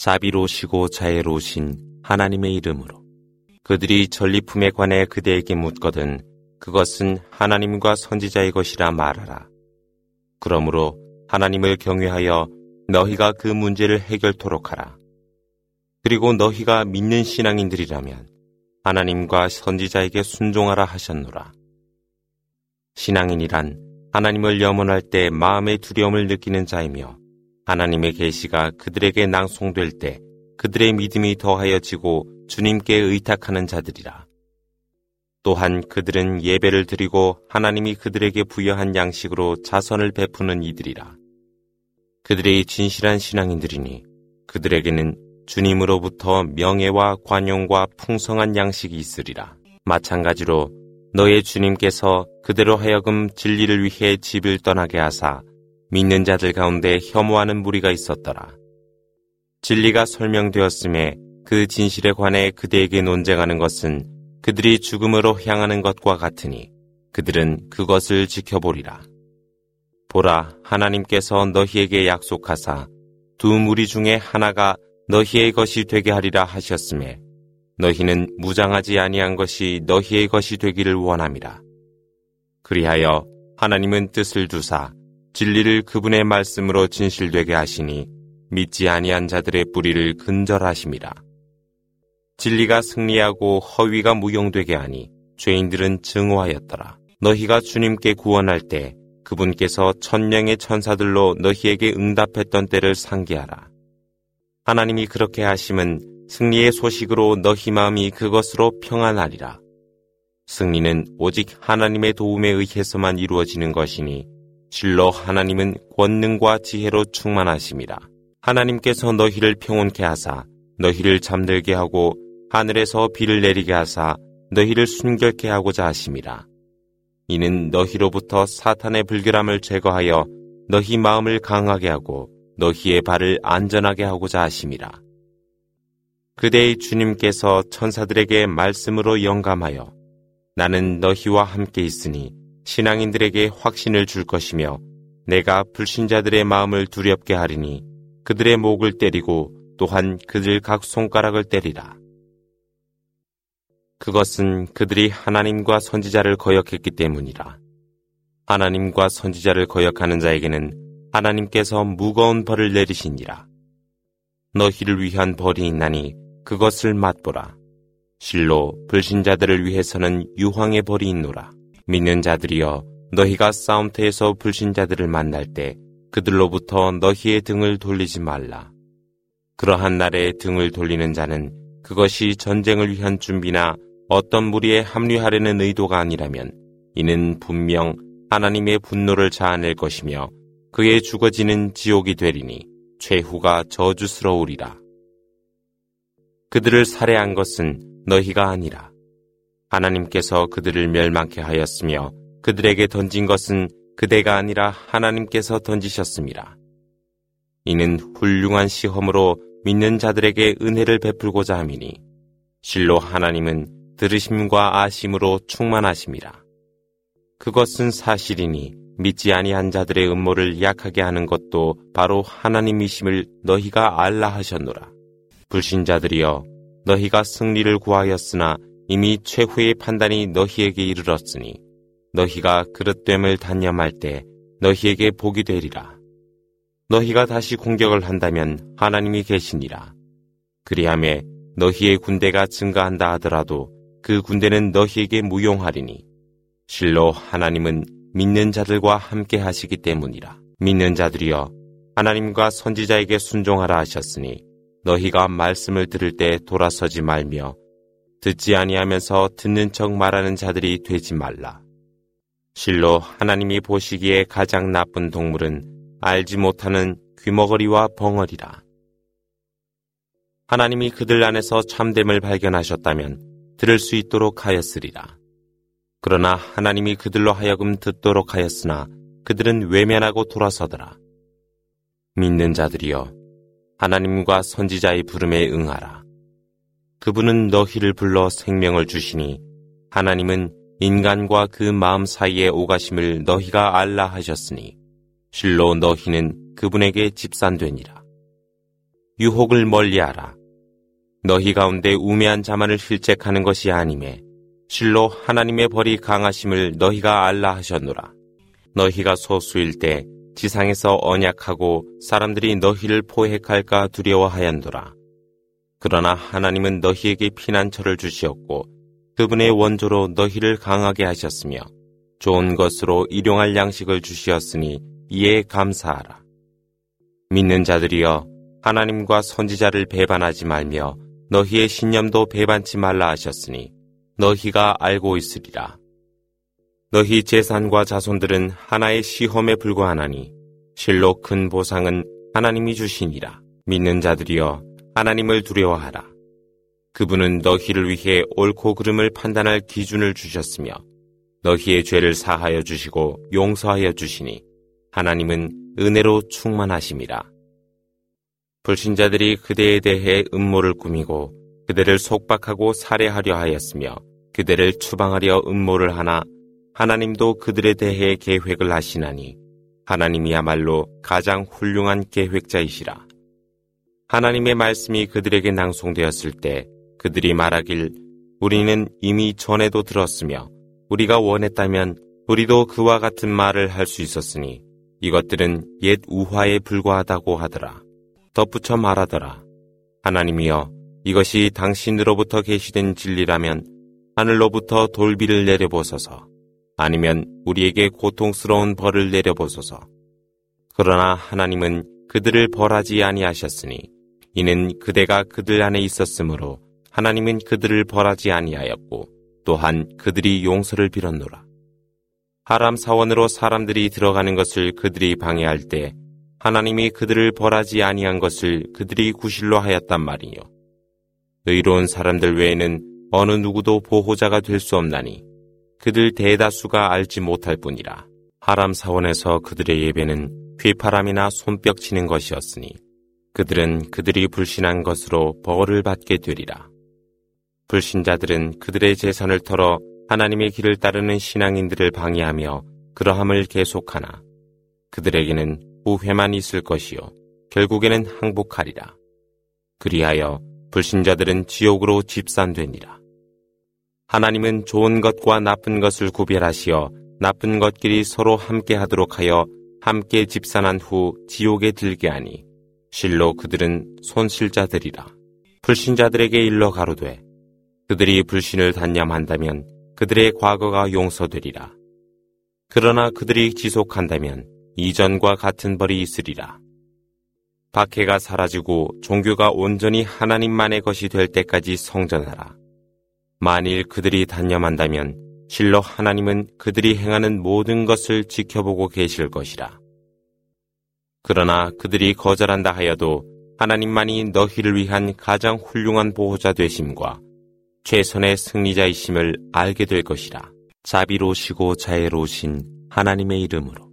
자비로우시고 자애로우신 하나님의 이름으로 그들이 전리품에 관해 그대에게 묻거든 그것은 하나님과 선지자의 것이라 말하라. 그러므로 하나님을 경외하여 너희가 그 문제를 해결토록 하라. 그리고 너희가 믿는 신앙인들이라면 하나님과 선지자에게 순종하라 하셨노라. 신앙인이란 하나님을 염원할 때 마음의 두려움을 느끼는 자이며 하나님의 계시가 그들에게 낭송될 때 그들의 믿음이 더하여지고 주님께 의탁하는 자들이라. 또한 그들은 예배를 드리고 하나님이 그들에게 부여한 양식으로 자선을 베푸는 이들이라. 그들의 진실한 신앙인들이니 그들에게는 주님으로부터 명예와 관용과 풍성한 양식이 있으리라. 마찬가지로 너의 주님께서 그대로 하여금 진리를 위해 집을 떠나게 하사 믿는 자들 가운데 혐오하는 무리가 있었더라. 진리가 설명되었음에 그 진실에 관해 그대에게 논쟁하는 것은 그들이 죽음으로 향하는 것과 같으니 그들은 그것을 지켜보리라. 보라, 하나님께서 너희에게 약속하사 두 무리 중에 하나가 너희의 것이 되게 하리라 하셨음에 너희는 무장하지 아니한 것이 너희의 것이 되기를 원함이라. 그리하여 하나님은 뜻을 두사 진리를 그분의 말씀으로 진실되게 하시니 믿지 아니한 자들의 뿌리를 근절하심이라. 진리가 승리하고 허위가 무용되게 하니 죄인들은 증오하였더라. 너희가 주님께 구원할 때 그분께서 천명의 천사들로 너희에게 응답했던 때를 상기하라. 하나님이 그렇게 하심은 승리의 소식으로 너희 마음이 그것으로 평안하리라. 승리는 오직 하나님의 도움에 의해서만 이루어지는 것이니 실로 하나님은 권능과 지혜로 충만하심이라. 하나님께서 너희를 평온케 하사 너희를 잠들게 하고 하늘에서 비를 내리게 하사 너희를 순결케 하고자 하심이라. 이는 너희로부터 사탄의 불결함을 제거하여 너희 마음을 강하게 하고 너희의 발을 안전하게 하고자 하심이라. 그대의 주님께서 천사들에게 말씀으로 영감하여 나는 너희와 함께 있으니 신앙인들에게 확신을 줄 것이며 내가 불신자들의 마음을 두렵게 하리니 그들의 목을 때리고 또한 그들 각 손가락을 때리라. 그것은 그들이 하나님과 선지자를 거역했기 때문이라. 하나님과 선지자를 거역하는 자에게는 하나님께서 무거운 벌을 내리시니라. 너희를 위한 벌이 있나니 그것을 맛보라. 실로 불신자들을 위해서는 유황의 벌이 있노라. 믿는 자들이여 너희가 싸움터에서 불신자들을 만날 때 그들로부터 너희의 등을 돌리지 말라. 그러한 날에 등을 돌리는 자는 그것이 전쟁을 위한 준비나 어떤 무리에 합류하려는 의도가 아니라면 이는 분명 하나님의 분노를 자아낼 것이며 그의 죽어지는 지옥이 되리니 최후가 저주스러우리라. 그들을 살해한 것은 너희가 아니라 하나님께서 그들을 멸망케 하였으며 그들에게 던진 것은 그대가 아니라 하나님께서 던지셨습니다. 이는 훌륭한 시험으로 믿는 자들에게 은혜를 베풀고자 함이니 실로 하나님은 들으심과 아심으로 충만하심이라. 그것은 사실이니 믿지 아니한 자들의 음모를 약하게 하는 것도 바로 하나님이심을 너희가 알라 하셨노라. 불신자들이여 너희가 승리를 구하였으나 이미 최후의 판단이 너희에게 이르렀으니 너희가 그릇됨을 단념할 때 너희에게 복이 되리라. 너희가 다시 공격을 한다면 하나님이 계시니라. 그리함에 너희의 군대가 증가한다 하더라도 그 군대는 너희에게 무용하리니 실로 하나님은 믿는 자들과 함께 하시기 때문이라. 믿는 자들이여 하나님과 선지자에게 순종하라 하셨으니 너희가 말씀을 들을 때 돌아서지 말며 듣지 아니하면서 듣는 척 말하는 자들이 되지 말라. 실로 하나님이 보시기에 가장 나쁜 동물은 알지 못하는 귀머거리와 벙어리라. 하나님이 그들 안에서 참됨을 발견하셨다면 들을 수 있도록 하였으리라. 그러나 하나님이 그들로 하여금 듣도록 하였으나 그들은 외면하고 돌아서더라. 믿는 자들이여 하나님과 선지자의 부름에 응하라. 그분은 너희를 불러 생명을 주시니 하나님은 인간과 그 마음 사이의 오가심을 너희가 알라 하셨으니 실로 너희는 그분에게 집산되니라. 유혹을 멀리하라. 너희 가운데 우매한 자만을 실책하는 것이 아니매 실로 하나님의 벌이 강하심을 너희가 알라 하셨노라. 너희가 소수일 때 지상에서 언약하고 사람들이 너희를 포획할까 두려워하였노라. 그러나 하나님은 너희에게 피난처를 주시었고 그분의 원조로 너희를 강하게 하셨으며 좋은 것으로 일용할 양식을 주시었으니 이에 감사하라. 믿는 자들이여 하나님과 선지자를 배반하지 말며 너희의 신념도 배반치 말라 하셨으니 너희가 알고 있으리라. 너희 재산과 자손들은 하나의 시험에 불과하나니 실로 큰 보상은 하나님이 주시니라. 믿는 자들이여 하나님을 두려워하라. 그분은 너희를 위해 옳고 그름을 판단할 기준을 주셨으며 너희의 죄를 사하여 주시고 용서하여 주시니 하나님은 은혜로 충만하심이라. 불신자들이 그대에 대해 음모를 꾸미고 그대를 속박하고 살해하려 하였으며 그대를 추방하려 음모를 하나 하나님도 그들에 대해 계획을 하시나니 하나님이야말로 가장 훌륭한 계획자이시라. 하나님의 말씀이 그들에게 낭송되었을 때 그들이 말하길 우리는 이미 전에도 들었으며 우리가 원했다면 우리도 그와 같은 말을 할 수 있었으니 이것들은 옛 우화에 불과하다고 하더라. 덧붙여 말하더라. 하나님이여 이것이 당신으로부터 계시된 진리라면 하늘로부터 돌비를 내려보소서. 아니면 우리에게 고통스러운 벌을 내려보소서. 그러나 하나님은 그들을 벌하지 아니하셨으니 이는 그대가 그들 안에 있었으므로 하나님은 그들을 벌하지 아니하였고 또한 그들이 용서를 빌었노라. 하람 사원으로 사람들이 들어가는 것을 그들이 방해할 때 하나님이 그들을 벌하지 아니한 것을 그들이 구실로 하였단 말이요. 의로운 사람들 외에는 어느 누구도 보호자가 될 수 없나니 그들 대다수가 알지 못할 뿐이라. 하람 사원에서 그들의 예배는 휘파람이나 손뼉 치는 것이었으니 그들은 그들이 불신한 것으로 벌을 받게 되리라. 불신자들은 그들의 재산을 털어 하나님의 길을 따르는 신앙인들을 방해하며 그러함을 계속하나 그들에게는 후회만 있을 것이요 결국에는 항복하리라. 그리하여 불신자들은 지옥으로 집산되니라. 하나님은 좋은 것과 나쁜 것을 구별하시어 나쁜 것끼리 서로 함께 하도록 하여 함께 집산한 후 지옥에 들게 하니 실로 그들은 손실자들이라. 불신자들에게 일러 가로되 그들이 불신을 단념한다면 그들의 과거가 용서되리라. 그러나 그들이 지속한다면 이전과 같은 벌이 있으리라. 박해가 사라지고 종교가 온전히 하나님만의 것이 될 때까지 성전하라. 만일 그들이 단념한다면 실로 하나님은 그들이 행하는 모든 것을 지켜보고 계실 것이라. 그러나 그들이 거절한다 하여도 하나님만이 너희를 위한 가장 훌륭한 보호자 되심과 최선의 승리자이심을 알게 될 것이라. 자비로우시고 자애로우신 하나님의 이름으로.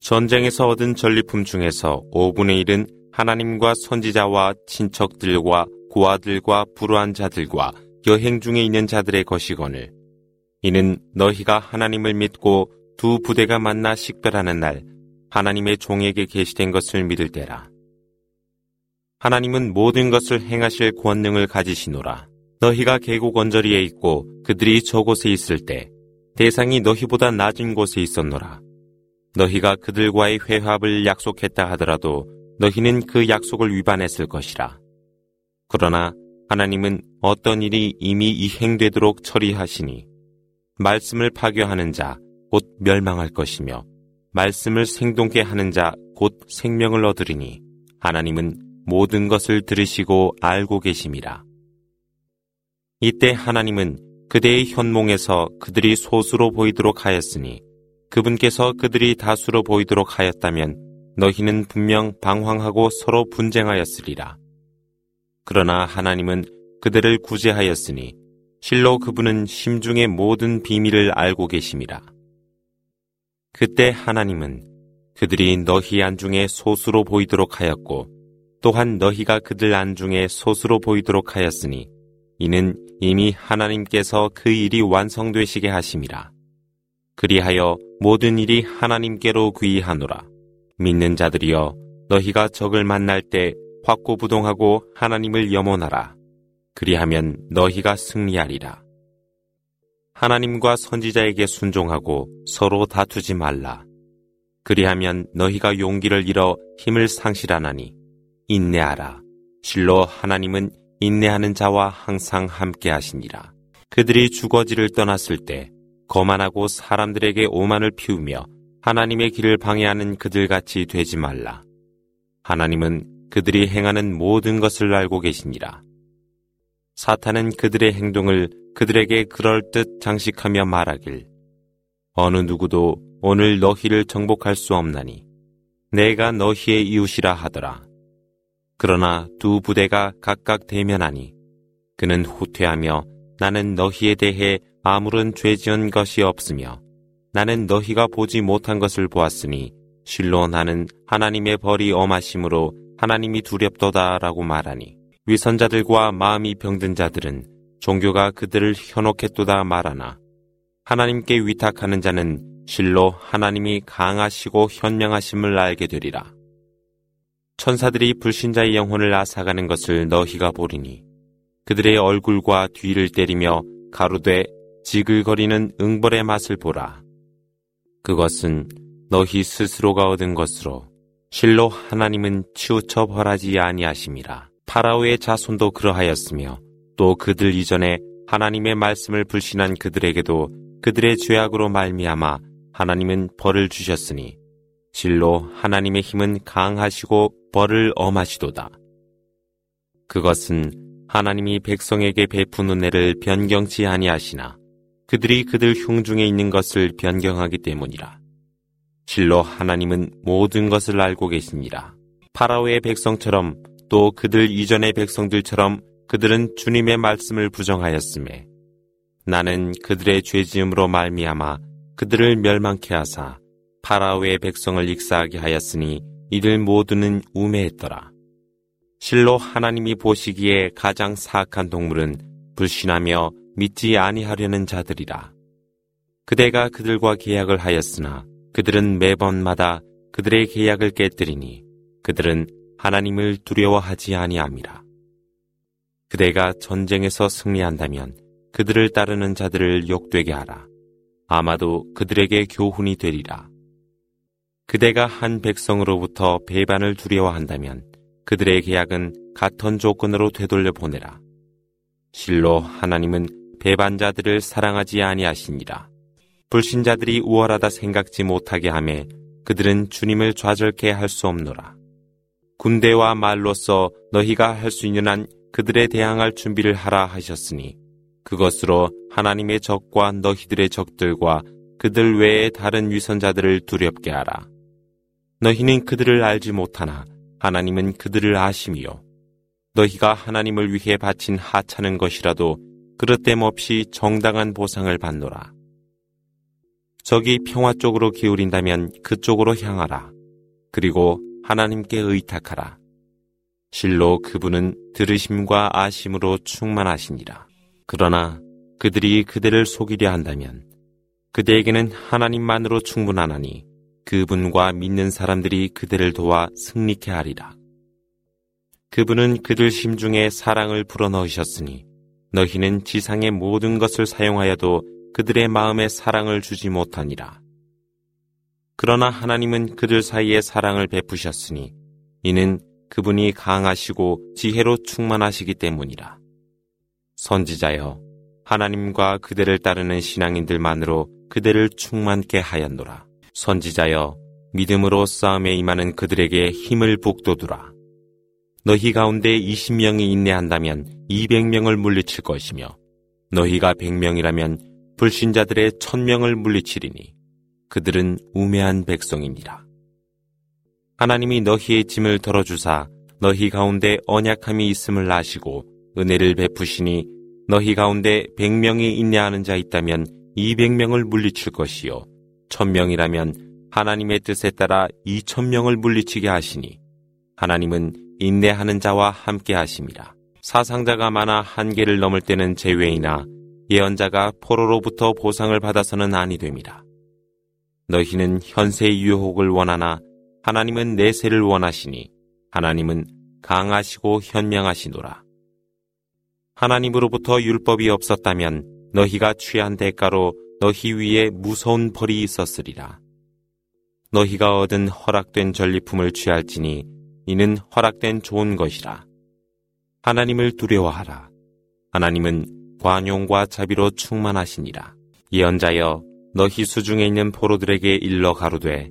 전쟁에서 얻은 전리품 중에서 5분의 1은 하나님과 선지자와 친척들과 고아들과 불우한 자들과 여행 중에 있는 자들의 것이거늘 이는 너희가 하나님을 믿고 두 부대가 만나 식별하는 날 하나님의 종에게 계시된 것을 믿을 때라. 하나님은 모든 것을 행하실 권능을 가지시노라. 너희가 계곡 언저리에 있고 그들이 저곳에 있을 때 대상이 너희보다 낮은 곳에 있었노라. 너희가 그들과의 회합을 약속했다 하더라도 너희는 그 약속을 위반했을 것이라. 그러나 하나님은 어떤 일이 이미 이행되도록 처리하시니 말씀을 파괴하는 자 곧 멸망할 것이며 말씀을 생동케 하는 자 곧 생명을 얻으리니 하나님은 모든 것을 들으시고 알고 계심이라. 이때 하나님은 그대의 현몽에서 그들이 소수로 보이도록 하였으니 그분께서 그들이 다수로 보이도록 하였다면 너희는 분명 방황하고 서로 분쟁하였으리라. 그러나 하나님은 그들을 구제하였으니 실로 그분은 심중의 모든 비밀을 알고 계심이라. 그때 하나님은 그들이 너희 안중에 소수로 보이도록 하였고 또한 너희가 그들 안중에 소수로 보이도록 하였으니 이는 이미 하나님께서 그 일이 완성되시게 하심이라. 그리하여 모든 일이 하나님께로 귀하노라. 믿는 자들이여 너희가 적을 만날 때 확고부동하고 하나님을 염원하라. 그리하면 너희가 승리하리라. 하나님과 선지자에게 순종하고 서로 다투지 말라. 그리하면 너희가 용기를 잃어 힘을 상실하나니 인내하라. 실로 하나님은 인내하는 자와 항상 함께 하시니라. 그들이 주거지를 떠났을 때 거만하고 사람들에게 오만을 피우며 하나님의 길을 방해하는 그들 같이 되지 말라. 하나님은 그들이 행하는 모든 것을 알고 계시니라. 사탄은 그들의 행동을 그들에게 그럴듯 장식하며 말하길. 어느 누구도 오늘 너희를 정복할 수 없나니 내가 너희의 이웃이라 하더라. 그러나 두 부대가 각각 대면하니 그는 후퇴하며 나는 너희에 대해 아무런 죄 지은 것이 없으며 나는 너희가 보지 못한 것을 보았으니 실로 나는 하나님의 벌이 엄하심으로 하나님이 두렵도다라고 말하니 위선자들과 마음이 병든 자들은 종교가 그들을 현혹했도다 말하나 하나님께 위탁하는 자는 실로 하나님이 강하시고 현명하심을 알게 되리라. 천사들이 불신자의 영혼을 앗아가는 것을 너희가 보리니 그들의 얼굴과 뒤를 때리며 가로되 지글거리는 응벌의 맛을 보라. 그것은 너희 스스로가 얻은 것으로 실로 하나님은 치우쳐 벌하지 아니하심이라. 파라오의 자손도 그러하였으며 또 그들 이전에 하나님의 말씀을 불신한 그들에게도 그들의 죄악으로 말미암아 하나님은 벌을 주셨으니 실로 하나님의 힘은 강하시고 벌을 엄하시도다. 그것은 하나님이 백성에게 베푼 은혜를 변경치 아니하시나 그들이 그들 흉중에 있는 것을 변경하기 때문이라. 실로 하나님은 모든 것을 알고 계십니다. 파라오의 백성처럼 또 그들 이전의 백성들처럼 그들은 주님의 말씀을 부정하였음에 나는 그들의 죄지음으로 말미암아 그들을 멸망케 하사 파라오의 백성을 익사하게 하였으니 이들 모두는 우매했더라. 실로 하나님이 보시기에 가장 사악한 동물은 불신하며 믿지 아니하려는 자들이라. 그대가 그들과 계약을 하였으나 그들은 매번마다 그들의 계약을 깨뜨리니 그들은 하나님을 두려워하지 아니함이라. 그대가 전쟁에서 승리한다면 그들을 따르는 자들을 욕되게 하라. 아마도 그들에게 교훈이 되리라. 그대가 한 백성으로부터 배반을 두려워한다면 그들의 계약은 같은 조건으로 되돌려 보내라. 실로 하나님은 배반자들을 사랑하지 아니하시니라. 불신자들이 우월하다 생각지 못하게 하매 그들은 주님을 좌절케 할 수 없노라. 군대와 말로써 너희가 할 수 있는 한 그들에 대항할 준비를 하라 하셨으니 그것으로 하나님의 적과 너희들의 적들과 그들 외의 다른 위선자들을 두렵게 하라. 너희는 그들을 알지 못하나 하나님은 그들을 아심이요. 너희가 하나님을 위해 바친 하찮은 것이라도 그릇됨 없이 정당한 보상을 받노라. 적이 평화 쪽으로 기울인다면 그쪽으로 향하라. 그리고 하나님께 의탁하라. 실로 그분은 들으심과 아심으로 충만하시니라. 그러나 그들이 그대를 속이려 한다면 그대에게는 하나님만으로 충분하나니 그분과 믿는 사람들이 그들을 도와 승리케 하리라. 그분은 그들 심중에 사랑을 불어넣으셨으니 너희는 지상의 모든 것을 사용하여도 그들의 마음에 사랑을 주지 못하니라. 그러나 하나님은 그들 사이에 사랑을 베푸셨으니 이는 그분이 강하시고 지혜로 충만하시기 때문이라. 선지자여, 하나님과 그대를 따르는 신앙인들만으로 그대를 충만케 하였노라. 선지자여 믿음으로 싸움에 임하는 그들에게 힘을 북돋우라. 너희 가운데 20명이 인내한다면 200명을 물리칠 것이며 너희가 100명이라면 불신자들의 1000명을 물리치리니 그들은 우매한 백성이니라. 하나님이 너희의 짐을 덜어주사 너희 가운데 언약함이 있음을 아시고 은혜를 베푸시니 너희 가운데 100명이 인내하는 자 있다면 200명을 물리칠 것이요 천명이라면 하나님의 뜻에 따라 이천명을 물리치게 하시니 하나님은 인내하는 자와 함께 하심이라. 사상자가 많아 한계를 넘을 때는 제외이나 예언자가 포로로부터 보상을 받아서는 아니 됩니다. 너희는 현세의 유혹을 원하나 하나님은 내세를 원하시니 하나님은 강하시고 현명하시노라. 하나님으로부터 율법이 없었다면 너희가 취한 대가로 너희 위에 무서운 벌이 있었으리라. 너희가 얻은 허락된 전리품을 취할지니 이는 허락된 좋은 것이라. 하나님을 두려워하라. 하나님은 관용과 자비로 충만하시니라. 예언자여 너희 수중에 있는 포로들에게 일러 가로되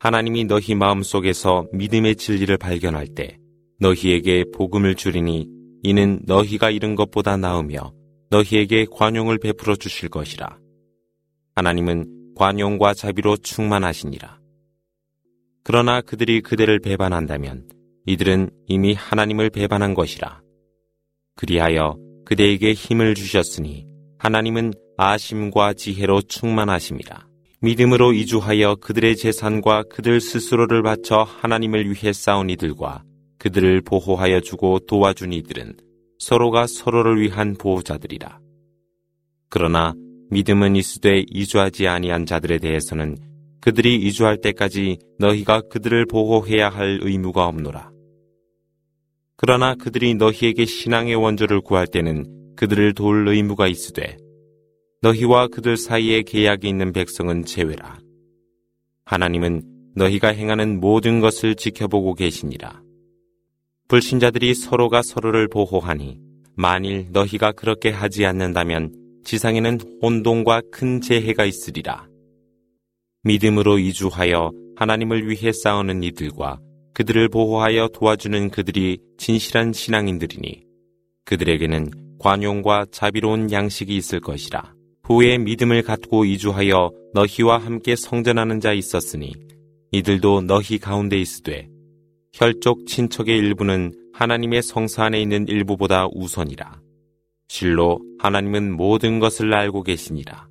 하나님이 너희 마음 속에서 믿음의 진리를 발견할 때 너희에게 복음을 주리니 이는 너희가 잃은 것보다 나으며 너희에게 관용을 베풀어 주실 것이라. 하나님은 관용과 자비로 충만하시니라. 그러나 그들이 그대를 배반한다면 이들은 이미 하나님을 배반한 것이라. 그리하여 그대에게 힘을 주셨으니 하나님은 아심과 지혜로 충만하심이라. 믿음으로 이주하여 그들의 재산과 그들 스스로를 바쳐 하나님을 위해 싸운 이들과 그들을 보호하여 주고 도와준 이들은 서로가 서로를 위한 보호자들이라. 그러나 믿음은 이수되 이주하지 아니한 자들에 대해서는 그들이 이주할 때까지 너희가 그들을 보호해야 할 의무가 없노라. 그러나 그들이 너희에게 신앙의 원조를 구할 때는 그들을 도울 의무가 있으되 너희와 그들 사이에 계약이 있는 백성은 제외라. 하나님은 너희가 행하는 모든 것을 지켜보고 계시니라. 불신자들이 서로가 서로를 보호하니 만일 너희가 그렇게 하지 않는다면 지상에는 혼동과 큰 재해가 있으리라. 믿음으로 이주하여 하나님을 위해 싸우는 이들과 그들을 보호하여 도와주는 그들이 진실한 신앙인들이니 그들에게는 관용과 자비로운 양식이 있을 것이라. 후에 믿음을 갖고 이주하여 너희와 함께 성전하는 자 있었으니 이들도 너희 가운데 있으되 혈족 친척의 일부는 하나님의 성사 안에 있는 일부보다 우선이라. 실로 하나님은 모든 것을 알고 계시니라.